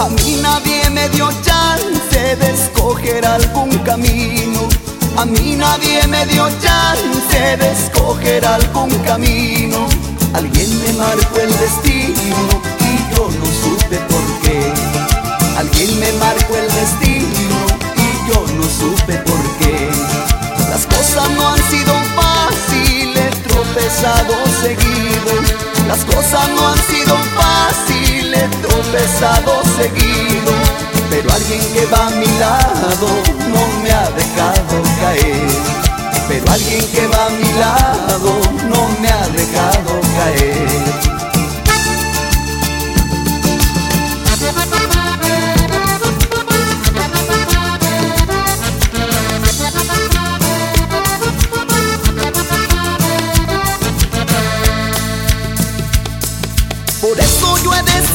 A mí nadie me dio chance de escoger algún camino. A mí nadie me dio chance de escoger algún camino. Alguien me marcó el destino y yo no supe por qué. Alguien me marcó el destino y yo no supe por qué. Las cosas no han sido fáciles, tropezado seguido. Las cosas no han sido fáciles tropezado seguido. Pero alguien que va a mi lado no me ha dejado caer. Pero alguien que va a mi lado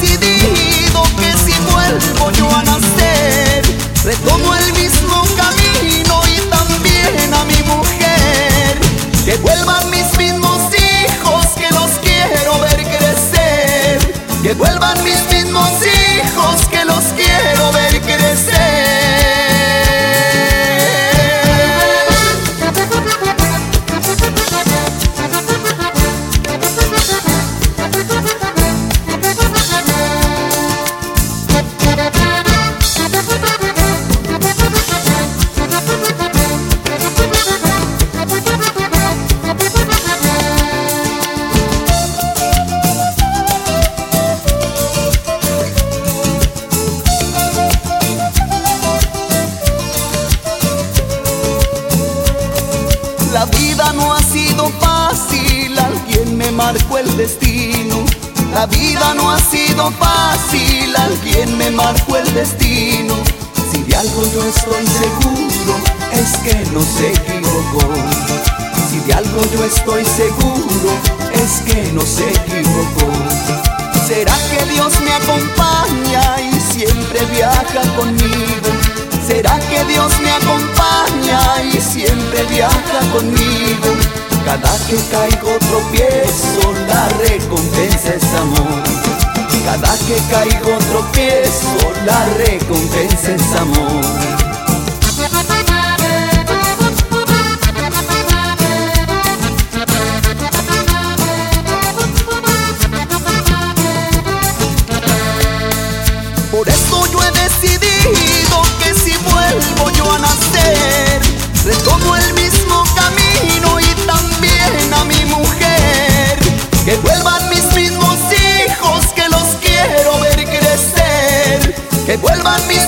decidido que si vuelvo yo a nacer, La vida no ha sido fácil, alguien me marcó el destino. La vida no ha sido fácil, alguien me marcó el destino. Si de algo yo estoy seguro, es que no se equivocó. Si de algo yo estoy seguro, es que no se equivocó. ¿Será que Dios me acompaña y siempre viaja conmigo? ¿Será que Dios me acompaña y siempre viaja conmigo? Cada que caigo tropiezo, la recompensa es amor. Cada que caigo tropiezo, la recompensa es amor. vuelvan mis